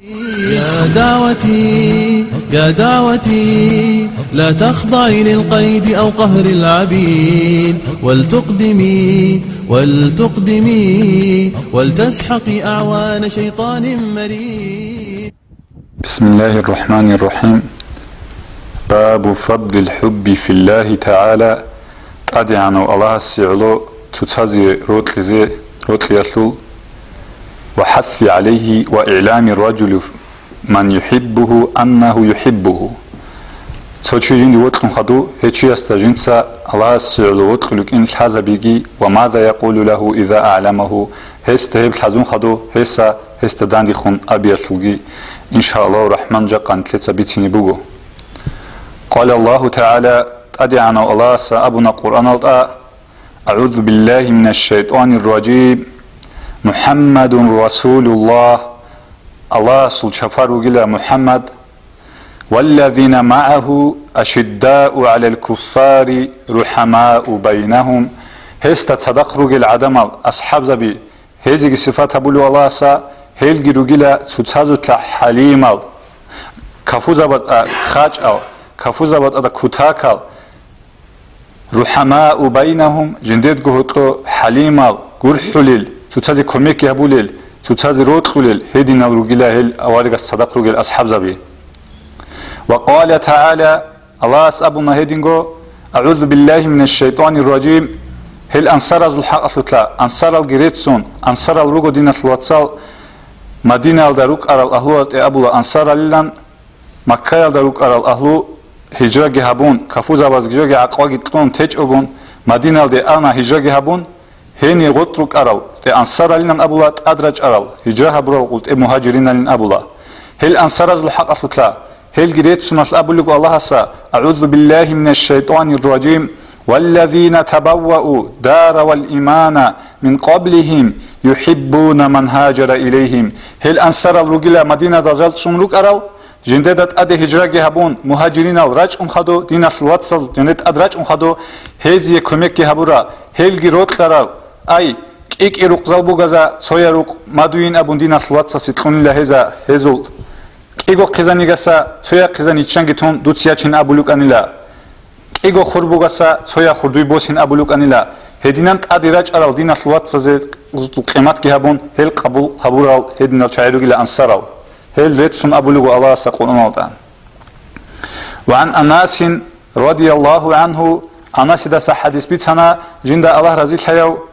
يا دعوتي يا دعوتي لا تخضعي للقيد أو قهر العبيد. ولتقدمي ولتقدمي ولتسحقي أعوان شيطان مريد. بسم الله الرحمن الرحيم. باب فضل الحب في الله تعالى. أدعنا الله السعلو تتزي روتلزي روتليسلو وحث عليه وإعلام الرجل من يحبه أنه يحبه. سوتشيجين يوتلن خدو هيتشي استجنسا الله السعلو وتلك إن الحزبيجي وماذا يقول له إذا أعلمه؟ هستهب الحزون خدو هسا هستداندي خون أبيسلجي إن شاء الله الرحمن جاقان تلتسا بيتيني بوغو. قال الله تعالى أدعنا الله سأبنا قرآن أعوذ بالله من الشيطان الرجيم. محمد رسول الله الله سلشفر إلى محمد والذين معه أشداء على الكفار رحماء بينهم هست تصدق رجل عدم أصحاب زبي هذه صفات بلو الله سا هل رجل تتزوج حليم كفوز بات خاج أو كفوز بات أدا كتاكال رحماء بينهم جندد جهتو حليم قرحلل تتازي كوميك يابوليل تتازي روتخوليل هدين الرجلا هل أوارق الصدق رجل أصحاب زبي وقال تعالى الله أسأبنا هدينغو أعوذ بالله من الشيطان الرجيم هل أنصار الحق أصلتلا أنصار الجريتسون أنصار الرجو دين الواتسال مدينة الدروك أرى الأهلوات أبولا أنصار للان مكة الدروك أرى الأهلو هجرة جهابون كفوزا باز هجرة عقواجي تلون تيج أبون مدينة الدي أنا هجرة جهابون هني غطرك أرل تي أنصار لنا أبولا أدرج أرل هجرة برال قلت مهاجرين لنا أبولا. هل أنصار الحق أصلتلا هل جريت سنة أبولك الله سا أعوذ بالله من الشيطان الرجيم. والذين تبوأوا دار والإيمان من قبلهم يحبون من هاجر إليهم. هل أنصار الرجل مدينة رجل سمرك أرل؟ جندت أد هجرة جهبون مهاجرين الرج أنخدو دين الواتسل جندت أدرج أنخدو هذه كمك جهبورا هل جروت لرال أي إك إروق زلبو غزا سويروق مدوين أبون دين الواتسل ستخون الله هذا هزول იგო ყიზანიგასა ცოია ყიზანი ჩანგითონ დუცია ჩინ აბულუკანილა იგო ხურბუგასა ცოია ხურდუი ბოსინ აბულუკანილა ჰედინან ტადირა ჭარალ დინას ლუატსაზე უზტუ ყემატ გიაბონ ჰელ ყაბულ ხაბურალ ჰედინალ ჩაირუგილა ანსარალ ჰელ რეცუნ აბულუგო ალაჰ საყუნალტა وعن أناس رضي الله عنه أناس دا حديث بيتنا جند الله رضي الله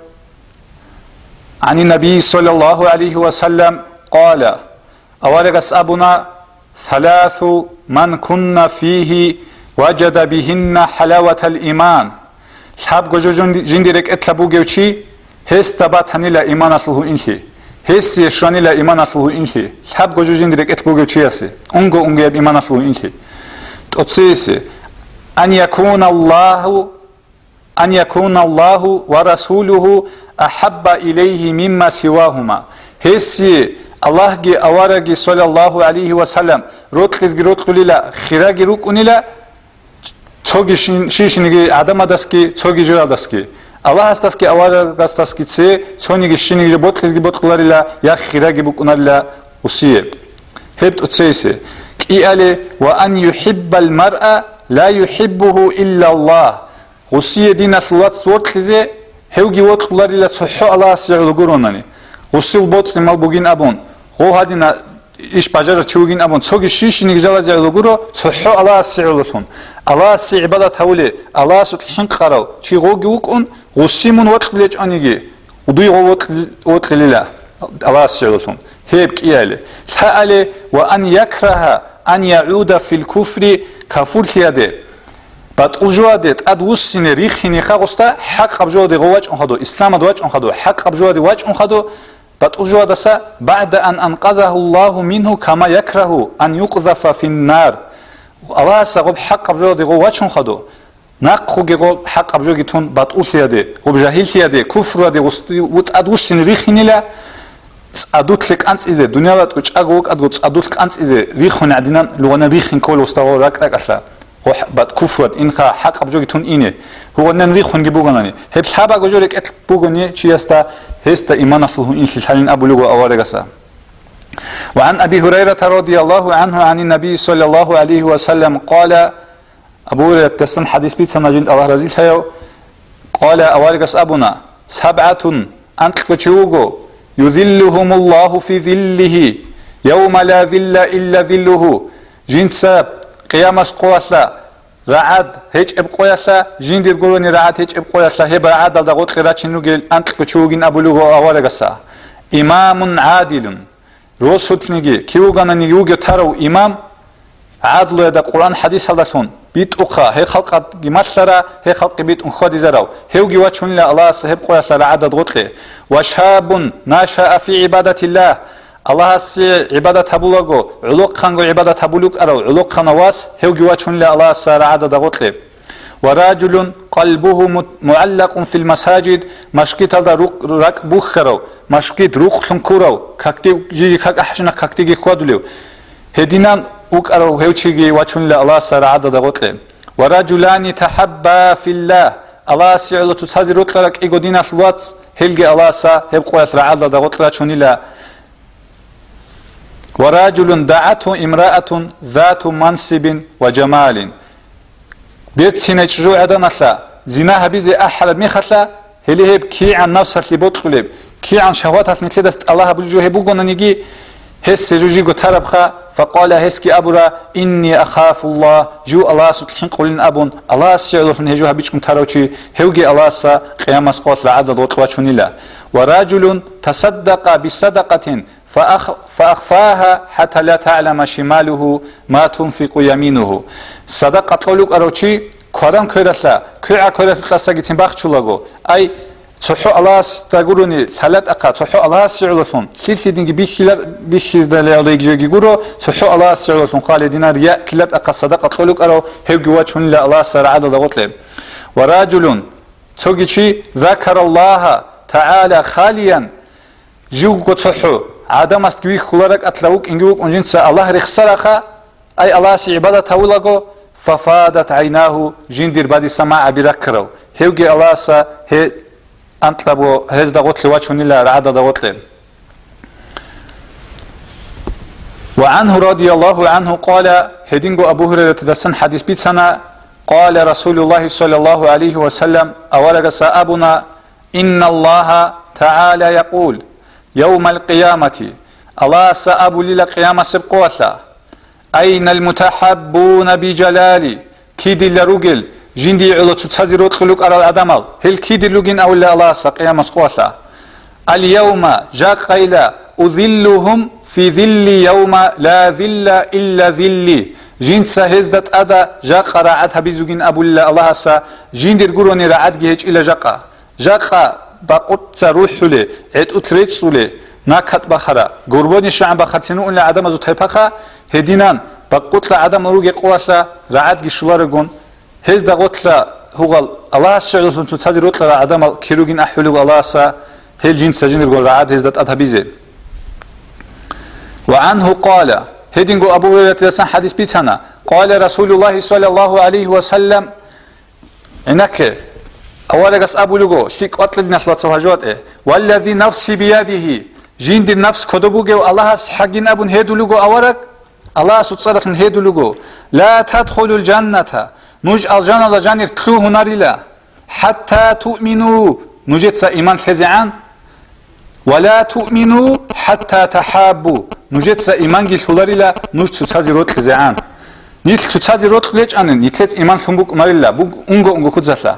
عن النبي صلى الله عليه وسلم قال أولغس أبنا ثلاث من كنا فيه وجد بهن حلاوة الإيمان. شاب جوجو جندرك اتلبو جوشي هس تبات هنيلا إيمان أصله إنشي هس يشراني لا إيمان أصله إنشي شاب جوجو جندرك اتلبو جوشي يسي أنغو أنغو إيمان أصله إنشي تقصيسي أن يكون الله أن يكون الله ورسوله أحب إليه مما سواهما هسي الله جي أوارجي صلى الله عليه وسلم روتلز جي روتليلا خيراجي روكونيلا توجي شيشنيجي عدم داسكي توجي جرال داسكي الله هستاسكي أوارج داسكي تسي سونيجي شينيجي بوتلز جي بوتلاريلا يا خيراجي بوكوناريلا وسيه هبت أتسيسي كي ألي وأن يحب المرأة لا يحبه إلا الله وسيه دين الوات سورتلزي هوجي ووتلاريلا تسحو الله سيعلقوروناني غسل ჰევგი ვოტყლარილა ცუჰო ალაასი ლუგურონანი უსილ ბოწი მალბუგინ აბონ. ღოჰადინა иш пажара чугин абон цоги шиши нигзала зайлугуро цохо ала сиулутун ала сибада таули ала сутлхин қарав чи гоги укун гусимун ватқлеч аниги удуй го ватқлила ала сиулутун хеб кияли хаали ва ан якраха ан яуда фил куфри кафур хияде وسين ريخيني خاغستا حق أبجواد غواج أنخدو إسلام دواج أنخدو حق أبجواد واج أنخدو بتوجوا دسا بعد أن أنقذه الله منه كما يكره أن يقذف في النار الله سغب حق بجوا دي غو وچون خدو نقخو غو حق بجوا گتون بتول سياده غب جاهل سياده كفر دي وت ادوسين ريخنيلا ادوت لك انت اذا دنيا لا اسا بات كفر ان خا حق بجوا گتون اينه هو نن ريخون گبوغاناني هب گجورك ات بوغني چي استا هستا إيمان فيه إن شلين أبو لغو أوارغسا وعن أبي هريرة رضي الله عنه عن النبي صلى الله عليه وسلم قال أبو هريرة تسن حديث بيت سنجد الله رزيل هيو قال أوارقس أبونا سبعة أنت بچوغو يذلهم الله في ذله يوم لا ذل إلا ذله جنسا قيامس قواسا رعد هيج ابقوياسا جندير قولوني رعد هيج ابقوياسا هيب رعد دغوت قراتشن نوغل أنت بچوغين أبولوغو أوارقسا إمام عادل روسوتنيجي كيوغانا يوغي تارو إمام عادل يدا قرآن حديث هذا بيت أخا هي خلق جمسرة هي خلق بيت أخا دزراو هيو جواتشون لا الله قوي سلا عدد غطله وشاب ناشأ في عبادة الله الله سي عبادة تبولغو علوق خانغو عبادة تبولوك أرو. علوق خانواس هيو جواتشون الله سلا عدد غطله ورجل قلبه معلق في المساجد. مشكيت هذا رك بوخرو مشكيت روح خنكورو كاكتي جي كاك أحشنا كاكتي جي خوادلو هدينان وكارو هيوتشيجي واتشون الله سارة عدد غطلي ورجلان تحبا في الله. الله سيعلو تسازي رطلك إيقو دينا الواتس هلقي الله سا هبقوا يسرع عدد غطلة شوني ورجل دعته امرأة ذات منصب وجمال. بيت سينة جوع عدنا زناها بيزي أحرد ميخلا هلي هب كي عن نفسها اللي بطلب. كي عن شهواتها اللي تلدست الله بلجو هبوغو نيجي. هس سجوجي تربخا فقال هسكي أبرا إني أخاف الله. جو الله ستلحين قولين أبون. الله سيعلو فن هجوها بيشكم تروشي هوجي الله سا قيام سقوط لعدد وطواتشون الله ورجل تصدق بصدقة. فأخ فأخفاها حتى لا تعلم شماله ما تنفق يمينه. صدق قطلوك أروتشي كوران كورتلا كوعا كورتلا ساقتين باخشولاغو أي تحو الله تقولني ثلاث أقا تحو الله سعلثون ثلث دينك بيخيز دالي عليك جوجي قرو تحو الله سعلثون قال دينار يا كلات أقا صدق قطلوك أرو هيو جواتشون لا الله سرعادة دغطلب وراجل توجي ذكر الله تعالى خاليا. جوجو تحو адам аст гуи хуларак атлаук ингук унжинса аллах рихсараха ай алас ибадат хаулаго ففادت عيناه جندر بعد سماع بركرو هيوجي الله هي أنطلبو هزدا غوتلي واتشوني لا رعدا دا غوتلي وعنه رضي الله عنه قال هدينغو أبو هريرة تدسن حديث بيتسنا قال رسول الله صلى الله عليه وسلم أورغ سأبنا إن الله تعالى يقول يوم القيامة. الله سأبو للا قيامة سبقوة. أين المتحبون بجلالي؟ كيدي لرجل. جندي علو تتسازي روت خلوك على الأدمال. هل كيد لوجين أو لا؟ الله سقيا مسقوسا اليوم جاء قيلا أذلهم في ذل يوم لا ذل إلا ذلي جند سهزدت أدا. جاء قراعت هبيزوجين أبو الله. الله سا جندير قروني رعد جهج إلى جاقا جاقا بقوت روح لي عد أتريد سولي ناكت بخرا قربوني الشعب بخرتنو إلا عدم زو تيبخا هدينان بقوت لعدم روجي قواسا رعد جشوارقون هز دغوتلا هو الله سعود سنتو تازي روتلا عدم كيروجين أحولو الله سا هل جنس سجنر قول رعاد هز دات أتهبيزي وعنه قال هدينغو أبو هريرة لسان حديث بيتنا قال رسول الله صلى الله عليه وسلم إنك قص أبو لغو شيك أطلب نسلة صلاة والذي نفسي بيده جند النفس كدبوغو الله حقين أبو هيدو لغو أورك الله ستصرخ هيدو لغو. لا تدخل الجنة نوج الجان الله جانير تلو هناريلا حتى تؤمنوا نوجت إيمان فزعان ولا تؤمنوا حتى تحابوا. نوجت إيمان جل هناريلا تتازي روت فزعان نيت تتازي روت ليش أنا نيتلت إيمان خنبوك ماريلا. بوك أنغو أنغو كتزلا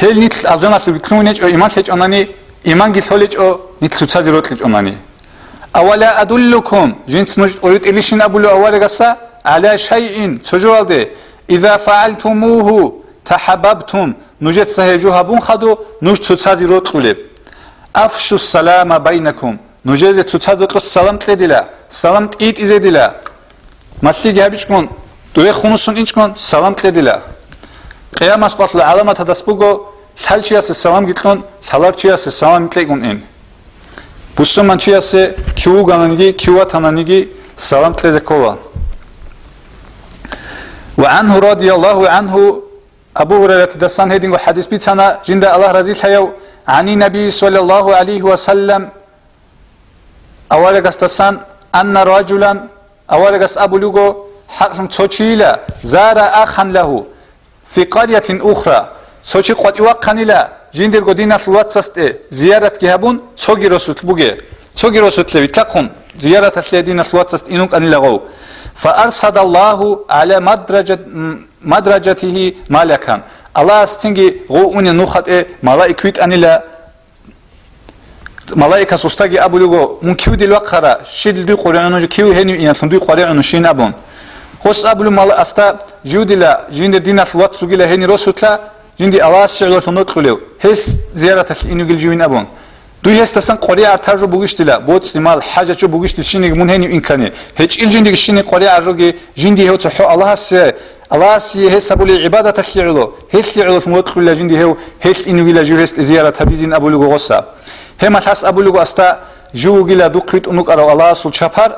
هل نيت الجان الله تلو نيج أو إيمان ليش أناني إيمان جل هوليج أو نيت تتازي روت ليش أناني أولا أدلكم جنس نوج أريد إليشين أبولو أولا قصة على شيء سجوالده إذا فعلتموه تحببتم نجت سهجوها بون خدو نج تتازي روت قلب أفشوا السلام بينكم نجت تتازي روت السلام تدلا سلام تيت إزدلا مثلي جابش كون دوي خونسون إنش كون سلام تدلا قيام أسقط العلامة تدسبوغو شال چیاس سلام گیتلون شالار چیاس سلام میتلگون این. بوسو من چیاس کیو گانانیگی کیو تانانیگی سلام تلزکوان وعنه رضي الله عنه أبو هريرة دسان هيدين وحديث بيتنا جند الله رضي الله عن النبي صلى الله عليه وسلم أولغستسان أن رجلا أولغس أبو لغو حقم تشيلا زار أخا له في قرية أخرى سوشي قد يوقنلا جندر قدينا فلواتسست زيارة كهبون تشوغي رسول بوغي تشوغي رسول لبي تقون زيارة الذين فلواتسست إنوك أن لغو فأرصد الله على مدرجة مدرجته ملكا الله استنجي غو أني نوخت ملائكة أن لا ملائكة سستاجي أبو لغو من كيو دي الوقرة شيد دي قرآن كيو هنيو إن سندوي قرآن شين أبون خص أبو مال أستا جودلا جند دين الوقت سجلا هني رسوتلا جند الله سعلا تنوت خليو هس زيارة إنو جل جوين أبون دوی هستن قوری ارتر رو بگشتیلا بود سیمال حاجة چو بگشتی شینی من هنی این کنی هیچ ایل جندی شینی قوری ارجوگی جندی هو تحو الله سي الله سي حساب لي عبادة الشعلو هيش شعلو موت كل جندي هو هيش إنه إلى جوهست زيارة تبيزين أبو لغو غصة هم الحس أبو لغو أستا جو إلى دقيت أنك أرى الله سل شفر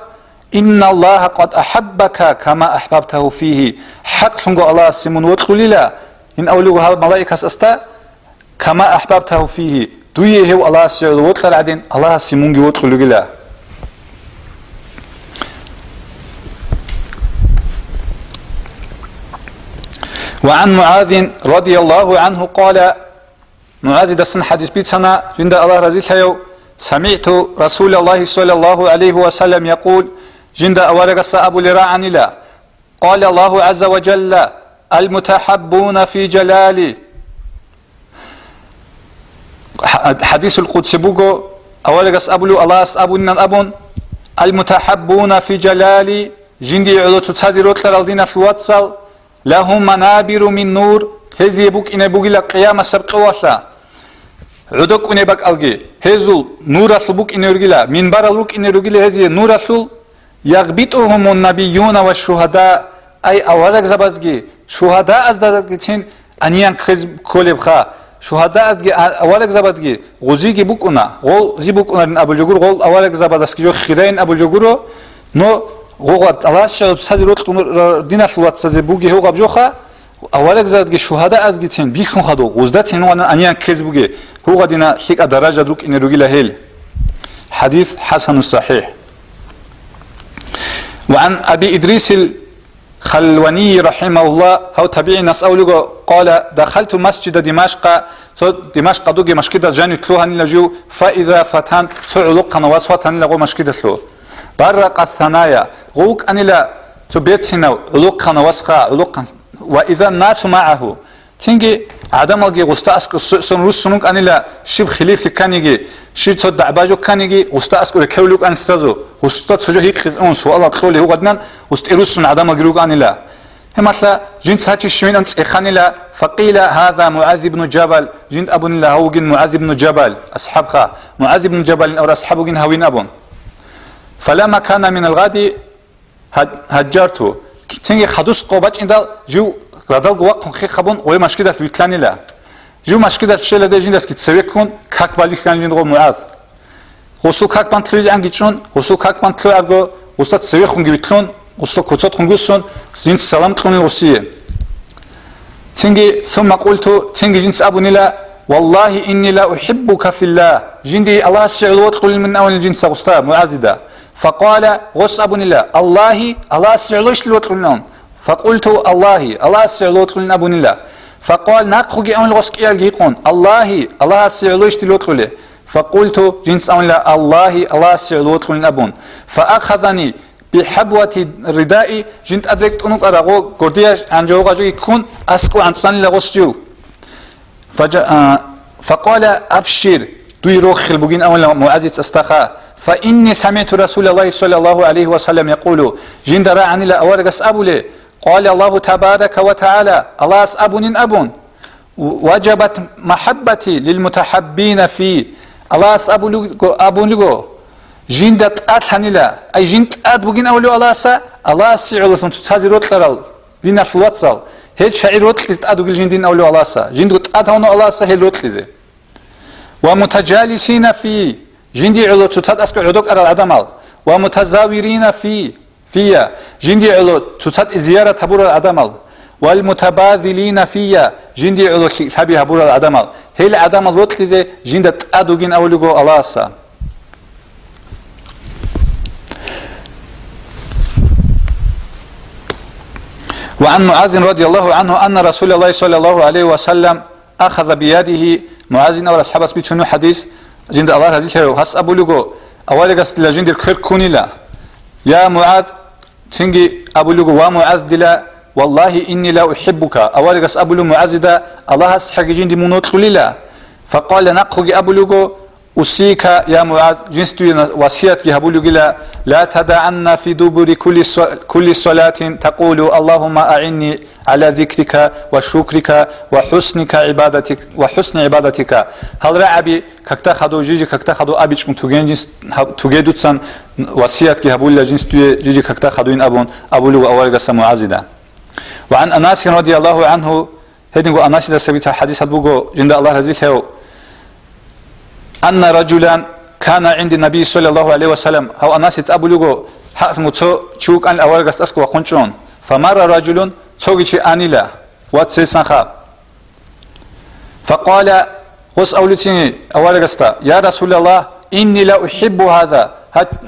إن الله قد أحبك كما أحببته فيه حق الله سيمون وتقولي إن أولو هذا ملائكة أستا كما أحببته فيه. دوية هو الله سيعود وطلع عدين الله سيمونجي وتقولي لا وعن معاذ رضي الله عنه قال معاذ دسن حديث بيتنا عند الله رضي الله سمعت رسول الله صلى الله عليه وسلم يقول جند أولك أبو لراعن لا قال الله عز وجل المتحبون في جلالي. حديث القدس بوغو أولك أبو الله أبو أبون المتحبون في جلالي جندي عدو تتازي روتلر الدين الواتسال لهم منابر من نور هزي بوك إن بوك إلى قيامة سبق واسا عدوك إن بك ألغي هزو نور أصل بوك إن من بار الوك إن رجلا هزي نور أصل يغبطهم النبيون والشهداء. أي أولك زبادجي شهداء أزدادجتين أنيان كز كولب خا شهداء أزدجي أولك زبادجي غزيجي بوك أنا غول زي بوك أنا أبو الجور غول أولك زبادسكي جو خيرين أبو الجورو نو غوغات الله شاد سادي روت دين الوات سازي بوغي هو غبجوخا اولك زاد گه شهدا از گتين بيخون خدو غزدتين وانا انيان كز بوغي هو غدينا شيك درجه دروك ان روغي لهيل حديث حسن الصحيح وعن ابي ادريس الخلوني رحمه الله. هو تبعي ناس اولغو قال دخلت مسجد دمشق. دمشق دوغي مشكدة جاني تلوهن لجو فإذا فتان سعلق وصفتن لغو مشكدة تلو. برق الثنايا. غوك أن لا تبيتنا علوقنا وسخا علوقا وإذا الناس معه. تنجي عدم الجي غستاسك سن رسنوك أن لا شب خليف كانيجي شي تود دعباجو كانيجي غستاسك لكولوك أن استازو غستات سجو هيك خزون سو الله تقولي هو غدنا غستيروسن عدم الجروك أن لا. هم مثلا جنت ساتي شوين أنت إخاني لا فقيل هذا معاذ بن جبل جنت أبن الله هو معاذ بن جبل أصحابها معاذ بن جبل أو أصحابه هوين أبن فلما كان من الغد هجرته تنجي خدوس قوباج إندا جو غدال قوا خي خبون وي مشكلة ويتلاني لا جو مشكلة شيء ده جندس كي تسوي كون كاك بالي كان جند معاذ غسو كاك بان تلوي عنگي چون غسو كاك بان تلوي ارگو غسو تسوي خونگي بيتلون غسو كوتات خونگي سون زين سلام تلون الغسية تنجي ثم قلت تنجي جنس أبو نلا والله إني لا أحبك في الله جندي الله السعود قل من أول الجنس غستا معاذ ده فقال غص أبن الله الله الله سعلوش لوترنون فقلت الله الله سعلوترن أبن الله فقال نقخي أن الغسك يلقون الله الله سعلوش لوترله فقلت جنس أن الله الله سعلوترن أبن فأخذني بحبوة الرداء جنت أدركت أنك أرغو قرديش عن جوغا جو يكون أسكو عن تصاني لغسجو فقال أبشر. دوي روخ البوغين أولا معادة استخاء فإني سمعت رسول الله صلى الله عليه وسلم يقول جند عن لا أورغس أبولي قال الله تبارك وتعالى الله أبن أبن وجبت محبتي للمتحبين في جند أت بغين أولو الله سا الله سيعلو ثم تتازي روتلرال دين الواتسال هيد شعير روتلز أدوغل جندين أولو الله سا جند أتهون الله سا هيد روتلزي ومتجالسين فيه جندي علو تتات أسكو عدوك ارى الادمال ومتزاورين في فيا. جندي علو تصد زيارة تبور الأدمال. والمتبادلين فيا. جندي علو سبي تبور الأدمال. هل وقت لطلزة جند أدوجين أولوغو الله سا وعن معاذ رضي الله عنه أن رسول الله صلى الله عليه وسلم أخذ بيده معاذ أو أصحابه بيتشنو حديث؟ جند الله هزيل هس أبولوغو أولي قصد لجند الكر كوني يا معاذ تنجي أبو لغو ومعاذ دلا والله إني لا أحبك. أول قصد أبو لغو معاذ الله هس حق جند منوط لا فقال نقخ أبو لغو أوصيك يا معاذ جنس وصيتك هبول جلا لا تدعن في دبر كل كل صلاة تقول اللهم أعني على ذكرك وشكرك وحسنك عبادتك وحسن عبادتك هل رعبي ككتا خدو جيجي ككتا خدو أبي تكون تجين جنس تجدد سن وصيتك هبول جنس جيجي ككتا خدوين أبون أبول وأول قسم معاذ وعن أناس رضي الله عنه هدين أناس ده سبيت حديث البوغو جند الله رزيل أن رجلا كان عند النبي صلى الله عليه وسلم هو الناس يتقبلوا حق متو تشوك أن أول قصد أسكو وخنشون فمر رجل تشوكي أنيلا واتسيسان خاب فقال غس أولتيني أول قصد يا رسول الله إني لا أحب هذا.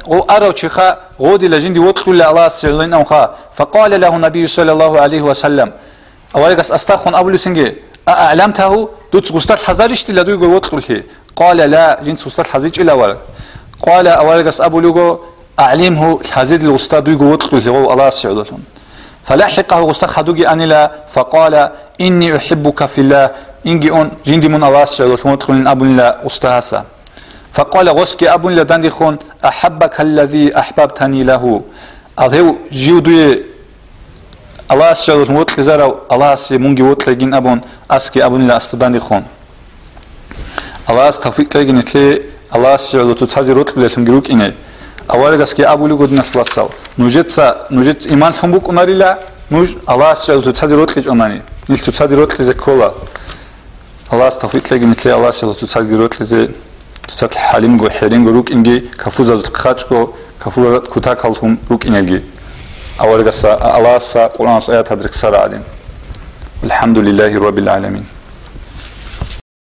غو أرو تشيخا غودي لجندي وطلو الله سيولين أوخا. فقال له النبي صلى الله عليه وسلم أول قصد أستخون أولتيني أعلمته دوتس غستات حزارشتي لدوي وطلو قال لا جنس أستاذ حزيج إلا ورق قال أولغس أبو لغو أعلمه الحزيد الأستاذ دوغو وطلو لغو الله سعودتهم فلحقه أستاذ خدوغي أنلا فقال إني أحبك في الله. إنجي أون جندي من الله سعودتهم وطلو أبو الله أستاذ. فقال غسكي أبو الله داندخون أحبك الذي أحببتني له. أظهو جيودوي الله سعودتهم وطلو زارو الله سي مونجي وطلو جين أبون أسكي أبو الله أستداندخون Allahs tawfiq tleginetli Allahs yolutu tsazi rutletin girukine awale gaski abulu godna e slatsal nujetsa nujet iman thumbu kunarila nuj Allahs yolutu tsazi rutlich onani niltu tsazi rutlize kola Allahs tawfiq tleginetli Allahs yolutu tsazi rutlize tutat halim go herin go rukingi kafuza zutkhach go kafuza kutakal thum rukinelgi awale gasa Allahs Qur'an ayat hadrik saradin الحمد لله رب العالمين